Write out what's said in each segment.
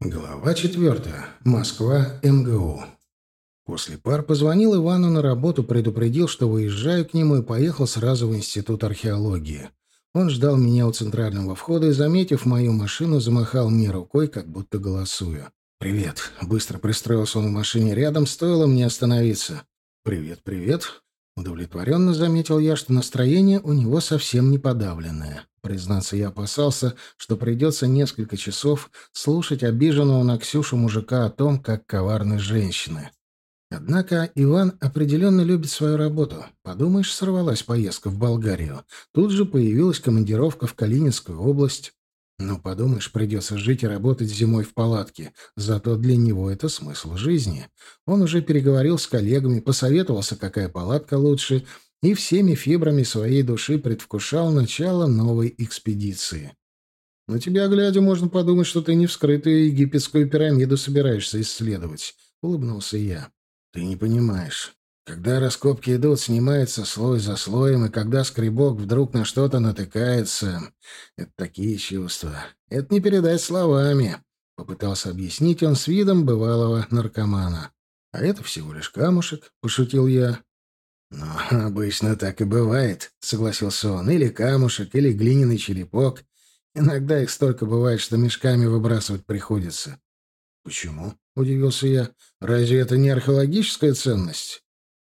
Глава четвертая. Москва, МГУ. После пар позвонил Ивану на работу, предупредил, что выезжаю к нему и поехал сразу в Институт археологии. Он ждал меня у центрального входа и, заметив мою машину, замахал мне рукой, как будто голосуя. «Привет». Быстро пристроился он в машине рядом, стоило мне остановиться. «Привет, привет». Удовлетворенно заметил я, что настроение у него совсем не подавленное. Признаться, я опасался, что придется несколько часов слушать обиженного на Ксюшу мужика о том, как коварны женщины. Однако Иван определенно любит свою работу. Подумаешь, сорвалась поездка в Болгарию. Тут же появилась командировка в Калининскую область. Ну, подумаешь, придется жить и работать зимой в палатке. Зато для него это смысл жизни. Он уже переговорил с коллегами, посоветовался, какая палатка лучше, и всеми фибрами своей души предвкушал начало новой экспедиции. На тебя, глядя, можно подумать, что ты не вскрытую египетскую пирамиду собираешься исследовать, — улыбнулся я. Ты не понимаешь. Когда раскопки идут, снимается слой за слоем, и когда скребок вдруг на что-то натыкается... Это такие чувства. Это не передать словами. Попытался объяснить он с видом бывалого наркомана. «А это всего лишь камушек», — пошутил я. «Ну, обычно так и бывает», — согласился он. «Или камушек, или глиняный черепок. Иногда их столько бывает, что мешками выбрасывать приходится». «Почему?» — удивился я. «Разве это не археологическая ценность?»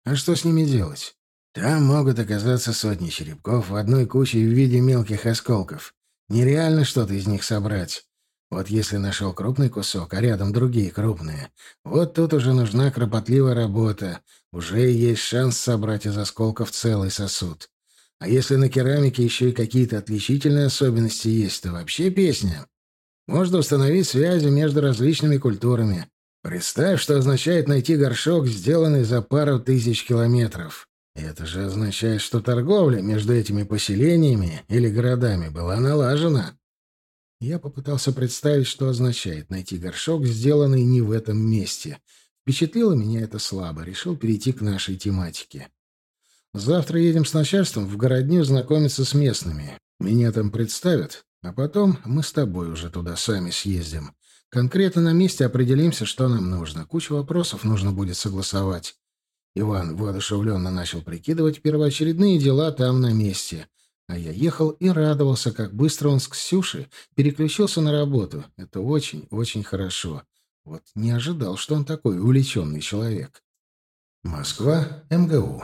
А что с ними делать? Там могут оказаться сотни черепков в одной куче в виде мелких осколков. Нереально что-то из них собрать. Вот если нашел крупный кусок, а рядом другие крупные, вот тут уже нужна кропотливая работа. Уже есть шанс собрать из осколков целый сосуд. А если на керамике еще и какие-то отличительные особенности есть, то вообще песня. Можно установить связи между различными культурами. Представь, что означает найти горшок, сделанный за пару тысяч километров. Это же означает, что торговля между этими поселениями или городами была налажена. Я попытался представить, что означает найти горшок, сделанный не в этом месте. Впечатлило меня это слабо, решил перейти к нашей тематике. Завтра едем с начальством в городню знакомиться с местными. Меня там представят, а потом мы с тобой уже туда сами съездим. Конкретно на месте определимся, что нам нужно. Кучу вопросов нужно будет согласовать. Иван воодушевленно начал прикидывать первоочередные дела там на месте. А я ехал и радовался, как быстро он с Ксюшей переключился на работу. Это очень-очень хорошо. Вот не ожидал, что он такой увлеченный человек. Москва, МГУ.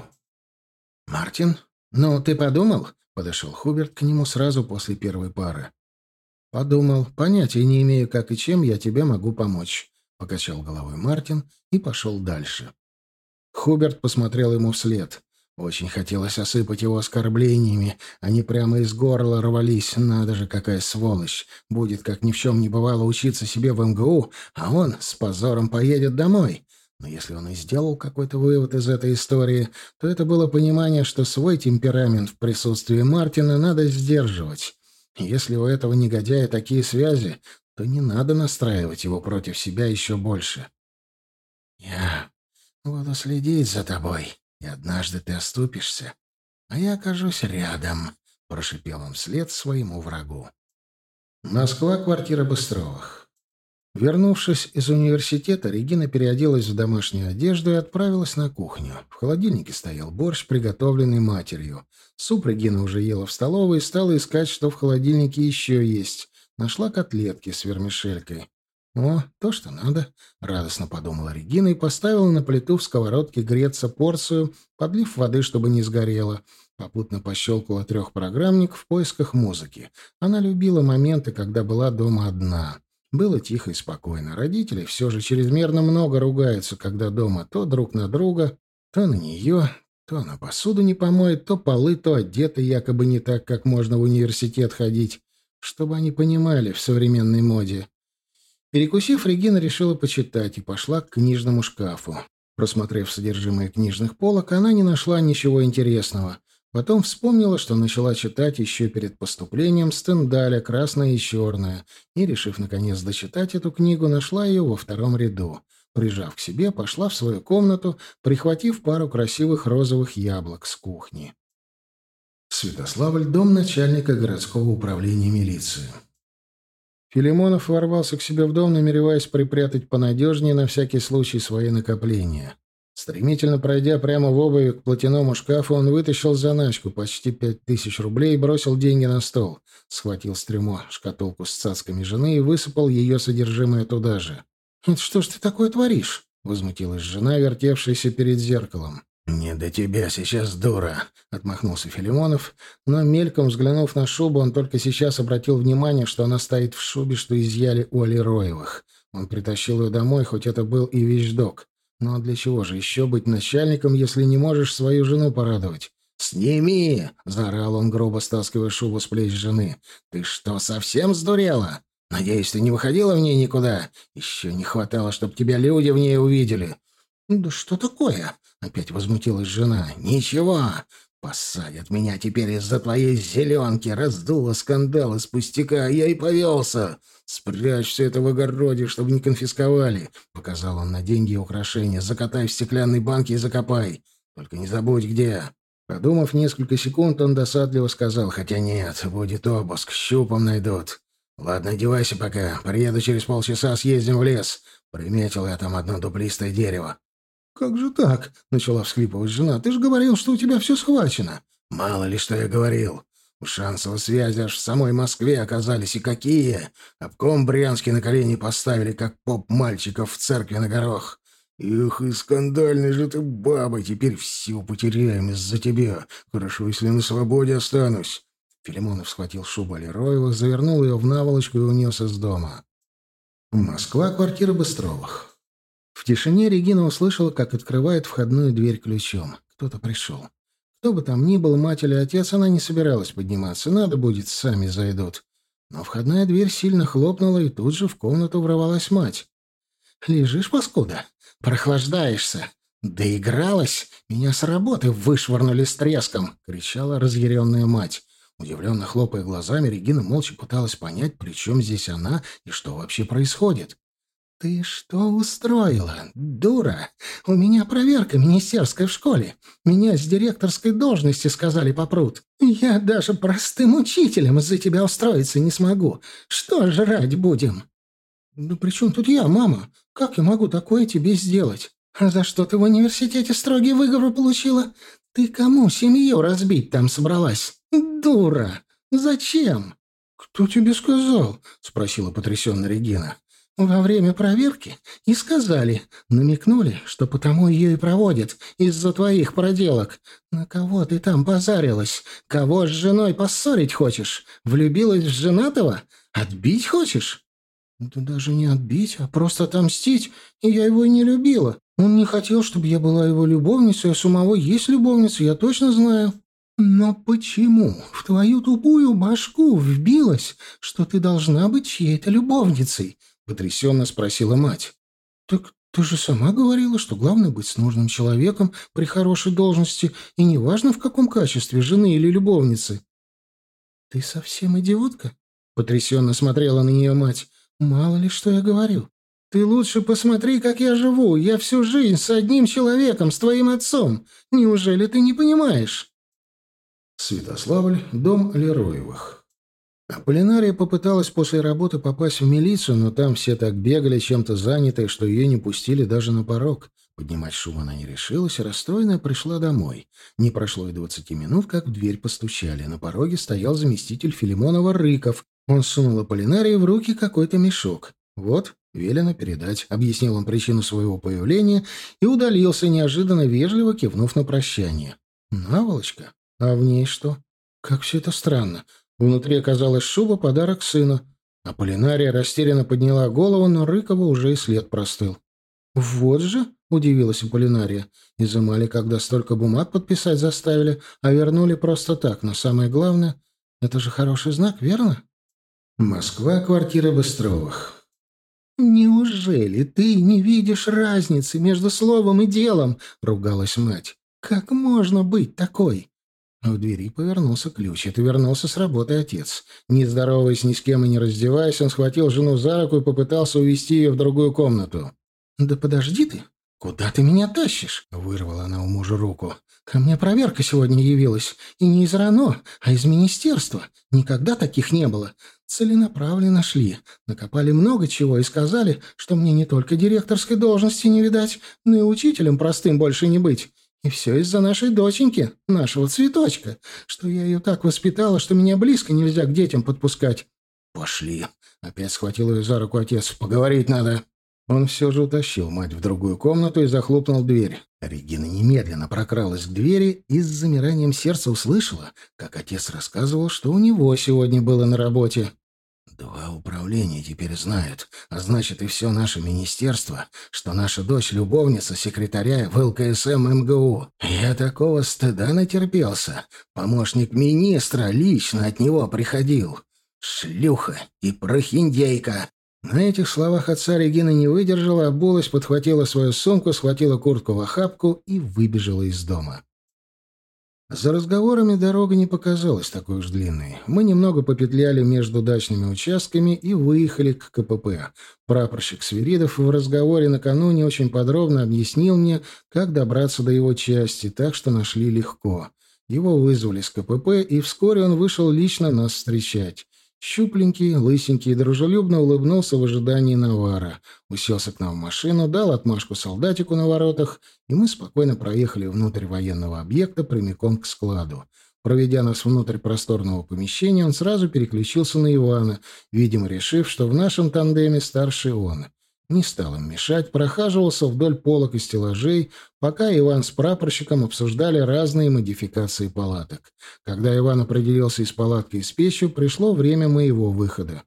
«Мартин, ну ты подумал?» — подошел Хуберт к нему сразу после первой пары. «Подумал. Понятия не имею, как и чем я тебе могу помочь», — покачал головой Мартин и пошел дальше. Хуберт посмотрел ему вслед. Очень хотелось осыпать его оскорблениями. Они прямо из горла рвались. Надо же, какая сволочь. Будет, как ни в чем не бывало, учиться себе в МГУ, а он с позором поедет домой. Но если он и сделал какой-то вывод из этой истории, то это было понимание, что свой темперамент в присутствии Мартина надо сдерживать. Если у этого негодяя такие связи, то не надо настраивать его против себя еще больше. «Я буду следить за тобой, и однажды ты оступишься, а я окажусь рядом», — прошипел он вслед своему врагу. Москва, квартира Быстровых. Вернувшись из университета, Регина переоделась в домашнюю одежду и отправилась на кухню. В холодильнике стоял борщ, приготовленный матерью. Суп Регина уже ела в столовой и стала искать, что в холодильнике еще есть. Нашла котлетки с вермишелькой. «О, то, что надо», — радостно подумала Регина и поставила на плиту в сковородке греться порцию, подлив воды, чтобы не сгорело. Попутно пощелкала трехпрограммник в поисках музыки. Она любила моменты, когда была дома одна. Было тихо и спокойно. Родители все же чрезмерно много ругаются, когда дома то друг на друга, то на нее, то она посуду не помоет, то полы, то одеты якобы не так, как можно в университет ходить, чтобы они понимали в современной моде. Перекусив, Регина решила почитать и пошла к книжному шкафу. Просмотрев содержимое книжных полок, она не нашла ничего интересного. Потом вспомнила, что начала читать еще перед поступлением Стендаля «Красное и черное», и, решив наконец дочитать эту книгу, нашла ее во втором ряду. Прижав к себе, пошла в свою комнату, прихватив пару красивых розовых яблок с кухни. Святославль, дом начальника городского управления милиции. Филимонов ворвался к себе в дом, намереваясь припрятать понадежнее на всякий случай свои накопления. Стремительно пройдя прямо в обуви к платяному шкафу, он вытащил заначку почти пять тысяч рублей и бросил деньги на стол. Схватил с трюмо шкатулку с цацками жены и высыпал ее содержимое туда же. «Это что ж ты такое творишь?» — возмутилась жена, вертевшаяся перед зеркалом. «Не до тебя сейчас, дура!» — отмахнулся Филимонов, но, мельком взглянув на шубу, он только сейчас обратил внимание, что она стоит в шубе, что изъяли у Алироевых. Он притащил ее домой, хоть это был и вещдок. Ну а для чего же еще быть начальником, если не можешь свою жену порадовать? «Сними!» — заорал он, грубо стаскивая шубу с плеч жены. «Ты что, совсем сдурела? Надеюсь, ты не выходила в ней никуда? Еще не хватало, чтобы тебя люди в ней увидели». «Да что такое?» — опять возмутилась жена. «Ничего. Посадят меня теперь из-за твоей зеленки. Раздуло скандал из пустяка, я и повелся. «Спрячь все это в огороде, чтобы не конфисковали», — показал он на деньги и украшения. «Закатай в стеклянной банке и закопай. Только не забудь, где». Подумав несколько секунд, он досадливо сказал, «Хотя нет, будет обыск, щупом найдут. Ладно, одевайся пока. Приеду через полчаса, съездим в лес. Приметил я там одно дуплистое дерево». «Как же так?» — начала всхлипывать жена. «Ты же говорил, что у тебя все схвачено». «Мало ли, что я говорил. У Шансова связи аж в самой Москве оказались и какие. Обком Брянский на колени поставили, как поп мальчиков в церкви на горох. Эх, и скандальный же ты баба, теперь все потеряем из-за тебя. Хорошо, если на свободе останусь. Филимонов схватил шубу Алироева, завернул ее в наволочку и унес из дома. Москва, квартира Быстровых. В тишине Регина услышала, как открывает входную дверь ключом. Кто-то пришел. Кто бы там ни был, мать или отец, она не собиралась подниматься. Надо будет, сами зайдут. Но входная дверь сильно хлопнула, и тут же в комнату ворвалась мать. «Лежишь, паскуда? Прохлаждаешься? Доигралась? Меня с работы вышвырнули с треском!» — кричала разъяренная мать. Удивленно хлопая глазами, Регина молча пыталась понять, при чем здесь она и что вообще происходит. «Ты что устроила, дура? У меня проверка министерская в школе. Меня с директорской должности сказали попрут. Я даже простым учителем из-за тебя устроиться не смогу. Что жрать будем?» «Да при чем тут я, мама? Как я могу такое тебе сделать? А за что ты в университете строгий выговор получила? Ты кому семью разбить там собралась? Дура! Зачем?» «Кто тебе сказал?» — спросила потрясенная Регина. Во время проверки и сказали, намекнули, что потому ее и проводят, из-за твоих проделок. На кого ты там позарилась? Кого с женой поссорить хочешь? Влюбилась в женатого? Отбить хочешь? Да даже не отбить, а просто отомстить, и я его и не любила. Он не хотел, чтобы я была его любовницей, а самого есть любовница, я точно знаю. Но почему в твою тупую башку вбилось, что ты должна быть чьей-то любовницей? Потрясенно спросила мать. «Так ты же сама говорила, что главное быть с нужным человеком при хорошей должности, и неважно в каком качестве, жены или любовницы». «Ты совсем идиотка?» — потрясенно смотрела на нее мать. «Мало ли, что я говорю. Ты лучше посмотри, как я живу. Я всю жизнь с одним человеком, с твоим отцом. Неужели ты не понимаешь?» Святославль, дом Лероевых. Аполлинария попыталась после работы попасть в милицию, но там все так бегали, чем-то занятые, что ее не пустили даже на порог. Поднимать шум она не решилась, расстроенная пришла домой. Не прошло и двадцати минут, как в дверь постучали. На пороге стоял заместитель Филимонова Рыков. Он сунул Аполлинарии в руки какой-то мешок. «Вот, велено передать», — объяснил он причину своего появления и удалился, неожиданно вежливо кивнув на прощание. «Наволочка? А в ней что? Как все это странно. Внутри оказалась шуба, подарок сына. Аполлинария растерянно подняла голову, но Рыкова уже и след простыл. «Вот же!» — удивилась Аполлинария. «Изымали, когда столько бумаг подписать заставили, а вернули просто так. Но самое главное — это же хороший знак, верно?» Москва, квартира Быстровых. «Неужели ты не видишь разницы между словом и делом?» — ругалась мать. «Как можно быть такой?» В двери повернулся ключ. Это вернулся с работы отец. Не здороваясь ни с кем и не раздеваясь, он схватил жену за руку и попытался увести ее в другую комнату. «Да подожди ты! «Куда ты меня тащишь?» — вырвала она у мужа руку. «Ко мне проверка сегодня явилась. И не из РАНО, а из министерства. Никогда таких не было. Целенаправленно шли. Накопали много чего и сказали, что мне не только директорской должности не видать, но и учителем простым больше не быть. И все из-за нашей доченьки, нашего цветочка, что я ее так воспитала, что меня близко нельзя к детям подпускать. «Пошли!» — опять схватил ее за руку отец. «Поговорить надо!» Он все же утащил мать в другую комнату и захлопнул дверь. Регина немедленно прокралась к двери и с замиранием сердца услышала, как отец рассказывал, что у него сегодня было на работе. Два управления теперь знают, а значит и все наше министерство, что наша дочь — любовница секретаря в ЛКСМ МГУ. Я такого стыда натерпелся. Помощник министра лично от него приходил. Шлюха и прохиндейка. На этих словах отца Регина не выдержала, обулась, подхватила свою сумку, схватила куртку в охапку и выбежала из дома. За разговорами дорога не показалась такой уж длинной. Мы немного попетляли между дачными участками и выехали к КПП. Прапорщик Свиридов в разговоре накануне очень подробно объяснил мне, как добраться до его части, так что нашли легко. Его вызвали с КПП, и вскоре он вышел лично нас встречать. Щупленький, лысенький дружелюбно улыбнулся в ожидании навара. Уселся к нам в машину, дал отмашку солдатику на воротах, и мы спокойно проехали внутрь военного объекта прямиком к складу. Проведя нас внутрь просторного помещения, он сразу переключился на Ивана, видимо, решив, что в нашем тандеме старший он. Не стал им мешать, прохаживался вдоль полок и стеллажей, пока Иван с прапорщиком обсуждали разные модификации палаток. Когда Иван определился из палатки и с печью, пришло время моего выхода.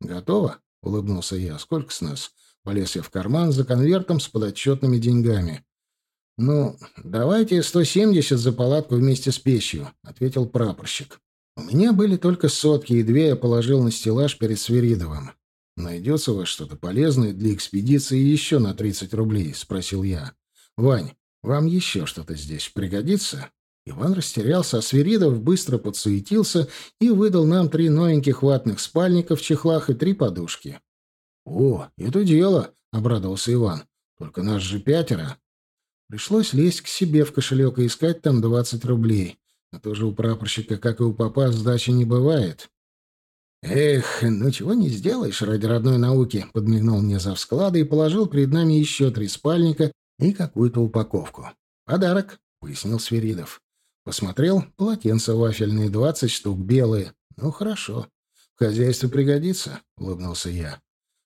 «Готово?» — улыбнулся я. «Сколько с нас?» Полез я в карман за конвертом с подотчетными деньгами. «Ну, давайте 170 за палатку вместе с печью», — ответил прапорщик. «У меня были только сотки, и две я положил на стеллаж перед Свиридовым. «Найдется у вас что-то полезное для экспедиции еще на 30 рублей?» — спросил я. «Вань, вам еще что-то здесь пригодится?» Иван растерялся, а Свиридов быстро подсуетился и выдал нам три новеньких ватных спальника в чехлах и три подушки. «О, это дело!» — обрадовался Иван. «Только нас же пятеро». Пришлось лезть к себе в кошелек и искать там двадцать рублей. А то же у прапорщика, как и у папа, сдачи не бывает. «Эх, ну чего не сделаешь ради родной науки», — подмигнул мне за склада и положил перед нами еще три спальника и какую-то упаковку. «Подарок», — пояснил Свиридов. Посмотрел, полотенца вафельные, двадцать штук, белые. «Ну, хорошо. В хозяйстве пригодится», — улыбнулся я.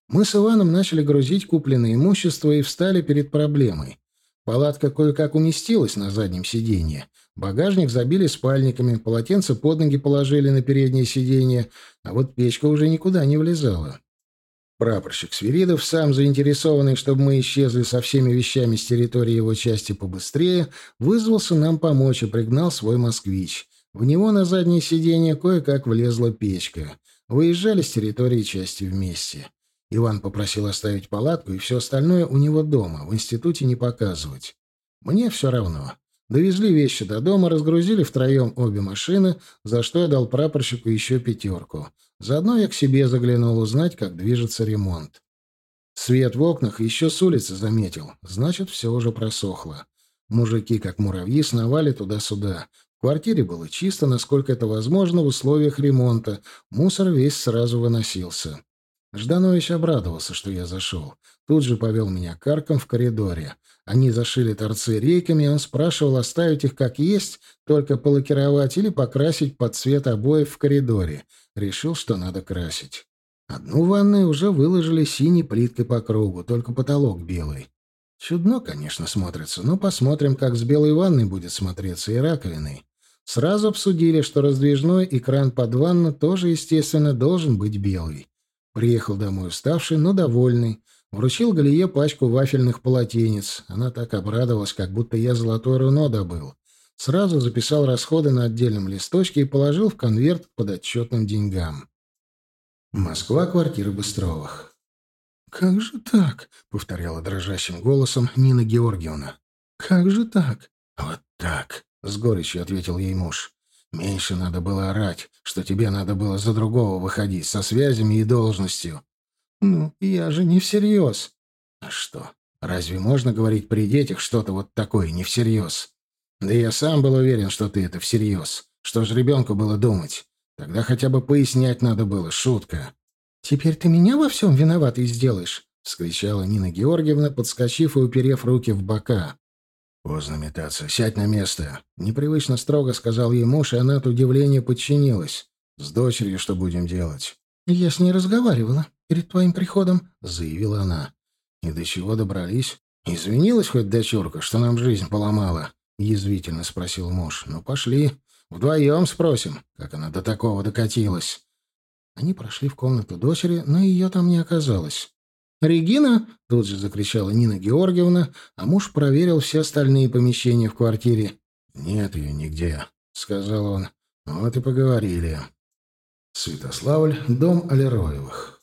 Мы с Иваном начали грузить купленное имущество и встали перед проблемой. Палатка кое-как уместилась на заднем сиденье. Багажник забили спальниками, полотенце под ноги положили на переднее сиденье, а вот печка уже никуда не влезала. Прапорщик Свиридов, сам заинтересованный, чтобы мы исчезли со всеми вещами с территории его части побыстрее, вызвался нам помочь и пригнал свой «Москвич». В него на заднее сиденье кое-как влезла печка. Выезжали с территории части вместе. Иван попросил оставить палатку и все остальное у него дома, в институте не показывать. Мне все равно. Довезли вещи до дома, разгрузили втроем обе машины, за что я дал прапорщику еще пятерку. Заодно я к себе заглянул узнать, как движется ремонт. Свет в окнах еще с улицы заметил, значит, все уже просохло. Мужики, как муравьи, сновали туда-сюда. В квартире было чисто, насколько это возможно, в условиях ремонта. Мусор весь сразу выносился. Жданович обрадовался, что я зашел. Тут же повел меня карком в коридоре. Они зашили торцы рейками, он спрашивал оставить их как есть, только полакировать или покрасить под цвет обоев в коридоре. Решил, что надо красить. Одну ванную уже выложили синей плиткой по кругу, только потолок белый. Чудно, конечно, смотрится, но посмотрим, как с белой ванной будет смотреться и раковиной. Сразу обсудили, что раздвижной экран под ванну тоже, естественно, должен быть белый. Приехал домой уставший, но довольный. Вручил Галие пачку вафельных полотенец. Она так обрадовалась, как будто я золотое руно добыл. Сразу записал расходы на отдельном листочке и положил в конверт под отчетным деньгам. Москва, квартира Быстровых. «Как же так?» — повторяла дрожащим голосом Нина Георгиевна. «Как же так?» «Вот так», — с горечью ответил ей муж. «Меньше надо было орать, что тебе надо было за другого выходить со связями и должностью. «Ну, я же не всерьез». «А что? Разве можно говорить при детях что-то вот такое не всерьез? Да я сам был уверен, что ты это всерьез. Что ж ребенку было думать? Тогда хотя бы пояснять надо было, шутка. «Теперь ты меня во всем виноватый сделаешь?» — вскричала Нина Георгиевна, подскочив и уперев руки в бока. «Поздно метаться. Сядь на место!» — непривычно строго сказал ей муж, и она от удивления подчинилась. «С дочерью что будем делать?» «Я с ней разговаривала перед твоим приходом», — заявила она. «И до чего добрались? Извинилась хоть дочурка, что нам жизнь поломала?» — язвительно спросил муж. «Ну, пошли. Вдвоем спросим, как она до такого докатилась». Они прошли в комнату дочери, но ее там не оказалось. «Регина!» — тут же закричала Нина Георгиевна, а муж проверил все остальные помещения в квартире. «Нет ее нигде», — сказал он. «Вот и поговорили». Святославль, дом Алероевых.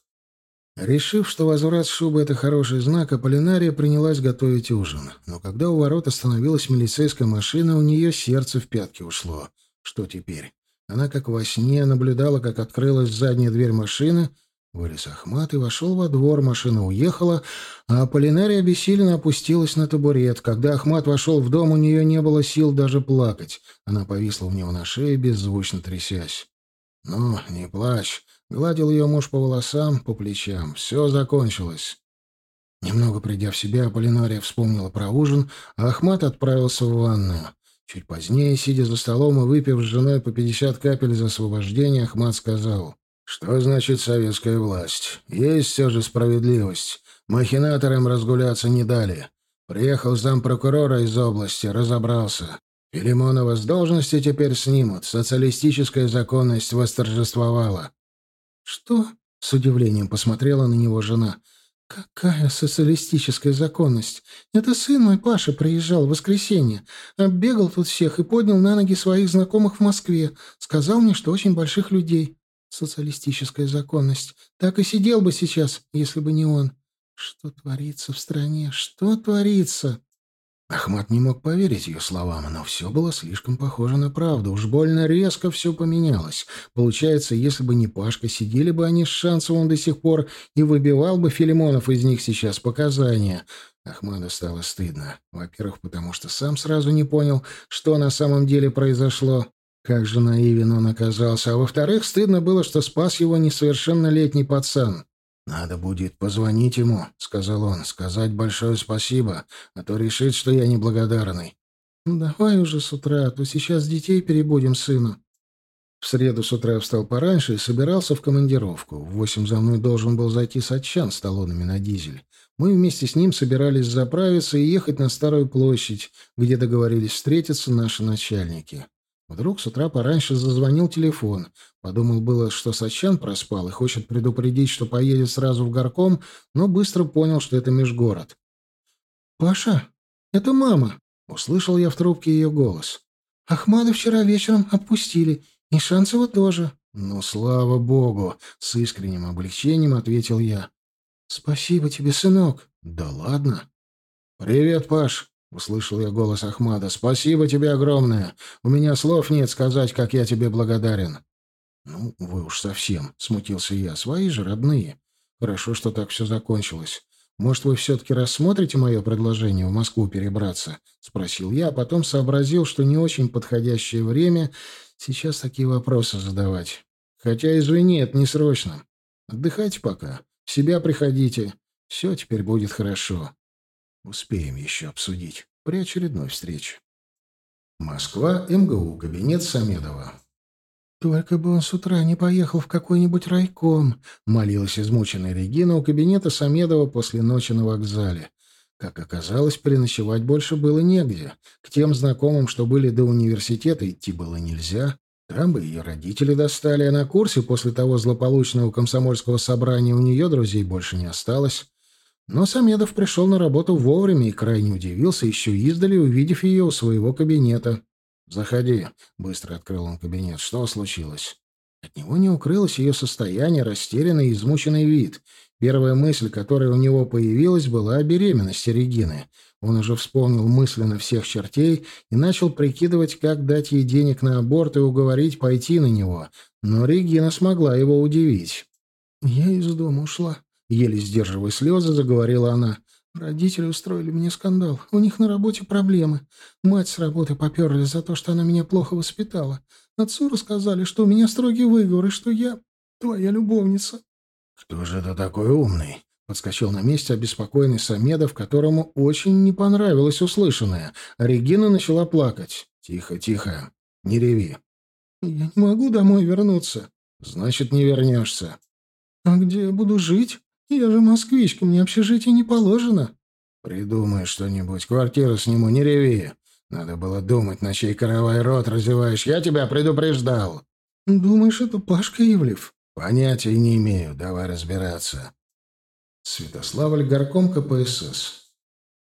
Решив, что возврат шубы — это хороший знак, Аполлинария принялась готовить ужин. Но когда у ворот остановилась милицейская машина, у нее сердце в пятки ушло. Что теперь? Она, как во сне, наблюдала, как открылась задняя дверь машины, вылез Ахмат и вошел во двор, машина уехала, а Аполлинария бессиленно опустилась на табурет. Когда Ахмат вошел в дом, у нее не было сил даже плакать. Она повисла у него на шее, беззвучно трясясь. «Ну, не плачь», — гладил ее муж по волосам, по плечам. «Все закончилось». Немного придя в себя, Аполлинария вспомнила про ужин, а Ахмат отправился в ванную. Чуть позднее, сидя за столом и выпив с женой по пятьдесят капель за освобождение, Ахмат сказал, «Что значит советская власть? Есть все же справедливость. Махинаторам разгуляться не дали. Приехал зампрокурора из области, разобрался. Филимонова с должности теперь снимут. Социалистическая законность восторжествовала». «Что?» — с удивлением посмотрела на него жена. «Какая социалистическая законность? Это сын мой Паша приезжал в воскресенье, оббегал тут всех и поднял на ноги своих знакомых в Москве. Сказал мне, что очень больших людей. Социалистическая законность. Так и сидел бы сейчас, если бы не он. Что творится в стране? Что творится?» Ахмат не мог поверить ее словам, но все было слишком похоже на правду. Уж больно резко все поменялось. Получается, если бы не Пашка, сидели бы они с Шансовым до сих пор и выбивал бы Филимонов из них сейчас показания. Ахмаду стало стыдно. Во-первых, потому что сам сразу не понял, что на самом деле произошло. Как же наивен он оказался. А во-вторых, стыдно было, что спас его несовершеннолетний пацан. «Надо будет позвонить ему», — сказал он, — «сказать большое спасибо, а то решит, что я неблагодарный». «Ну, давай уже с утра, а то сейчас детей перебудем сыну». В среду с утра встал пораньше и собирался в командировку. В восемь за мной должен был зайти Сатчан с талонами на дизель. Мы вместе с ним собирались заправиться и ехать на Старую площадь, где договорились встретиться наши начальники. Вдруг с утра пораньше зазвонил телефон. Подумал было, что Сачан проспал и хочет предупредить, что поедет сразу в горком, но быстро понял, что это межгород. «Паша, это мама!» — услышал я в трубке ее голос. «Ахмада вчера вечером отпустили, и Шанцева тоже». «Ну, слава богу!» — с искренним облегчением ответил я. «Спасибо тебе, сынок». «Да ладно». «Привет, Паш. — услышал я голос Ахмада. «Спасибо тебе огромное. У меня слов нет сказать, как я тебе благодарен». «Ну, вы уж совсем», — смутился я. «Свои же родные. Хорошо, что так все закончилось. Может, вы все-таки рассмотрите мое предложение в Москву перебраться?» — спросил я, а потом сообразил, что не очень подходящее время сейчас такие вопросы задавать. «Хотя, извини, это не срочно. Отдыхайте пока. В себя приходите. Все теперь будет хорошо». Успеем еще обсудить при очередной встрече. Москва, МГУ, кабинет Самедова. «Только бы он с утра не поехал в какой-нибудь райком», — молилась измученная Регина у кабинета Самедова после ночи на вокзале. Как оказалось, переночевать больше было негде. К тем знакомым, что были до университета, идти было нельзя. Там бы ее родители достали, а на курсе после того злополучного комсомольского собрания у нее друзей больше не осталось. Но Самедов пришел на работу вовремя и крайне удивился, еще издали, увидев ее у своего кабинета. «Заходи», — быстро открыл он кабинет. «Что случилось?» От него не укрылось ее состояние, растерянный и измученный вид. Первая мысль, которая у него появилась, была о беременности Регины. Он уже вспомнил мысленно всех чертей и начал прикидывать, как дать ей денег на аборт и уговорить пойти на него. Но Регина смогла его удивить. «Я из дома ушла», Еле сдерживая слезы, заговорила она. Родители устроили мне скандал. У них на работе проблемы. Мать с работы поперли за то, что она меня плохо воспитала. Отцу рассказали, что у меня строгий выговор и что я твоя любовница. «Кто же это такой умный?» Подскочил на месте обеспокоенный Самедов, которому очень не понравилось услышанное. Регина начала плакать. «Тихо, тихо. Не реви». «Я не могу домой вернуться». «Значит, не вернешься». «А где я буду жить? Я же москвичка, мне общежитие не положено». «Придумай что-нибудь. Квартиру сниму, не реви. Надо было думать, на чей каравай рот развиваешь. Я тебя предупреждал». «Думаешь, это Пашка Ивлев?» «Понятия не имею. Давай разбираться». Святославль горком КПСС.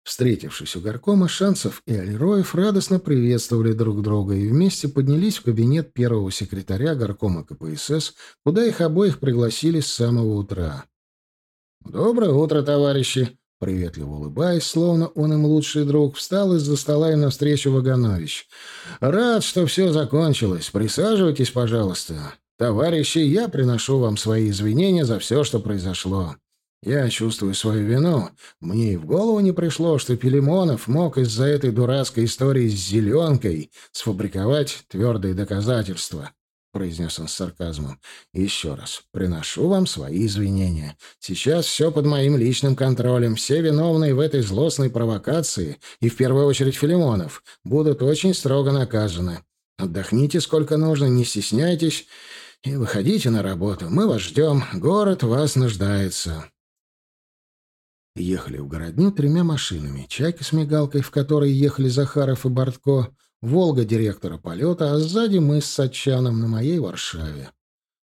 Встретившись у горкома, Шанцев и Альроев радостно приветствовали друг друга и вместе поднялись в кабинет первого секретаря горкома КПСС, куда их обоих пригласили с самого утра. «Доброе утро, товарищи!» Приветливо улыбаясь, словно он им лучший друг, встал из-за стола и навстречу Ваганович. «Рад, что все закончилось. Присаживайтесь, пожалуйста. Товарищи, я приношу вам свои извинения за все, что произошло. Я чувствую свою вину. Мне и в голову не пришло, что Пелемонов мог из-за этой дурацкой истории с зеленкой сфабриковать твердые доказательства. — произнес он с сарказмом. «Еще раз. Приношу вам свои извинения. Сейчас все под моим личным контролем. Все виновные в этой злостной провокации, и в первую очередь Филимонов, будут очень строго наказаны. Отдохните сколько нужно, не стесняйтесь и выходите на работу. Мы вас ждем. Город вас нуждается». Ехали в городню тремя машинами. Чайка с мигалкой, в которой ехали Захаров и Бортко, Волга директора полета, а сзади мы с Сачаном на моей Варшаве.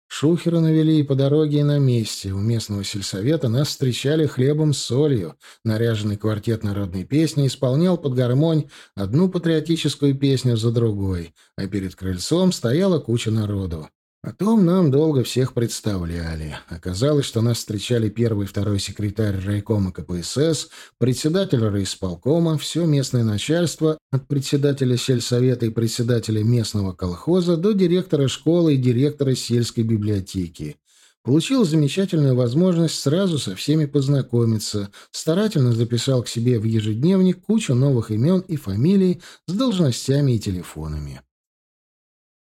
Шухера навели и по дороге, и на месте. У местного сельсовета нас встречали хлебом с солью. Наряженный квартет народной песни исполнял под гармонь одну патриотическую песню за другой, а перед крыльцом стояла куча народу. Потом нам долго всех представляли. Оказалось, что нас встречали первый и второй секретарь райкома КПСС, председатель райисполкома, все местное начальство, от председателя сельсовета и председателя местного колхоза до директора школы и директора сельской библиотеки. Получил замечательную возможность сразу со всеми познакомиться, старательно записал к себе в ежедневник кучу новых имен и фамилий с должностями и телефонами.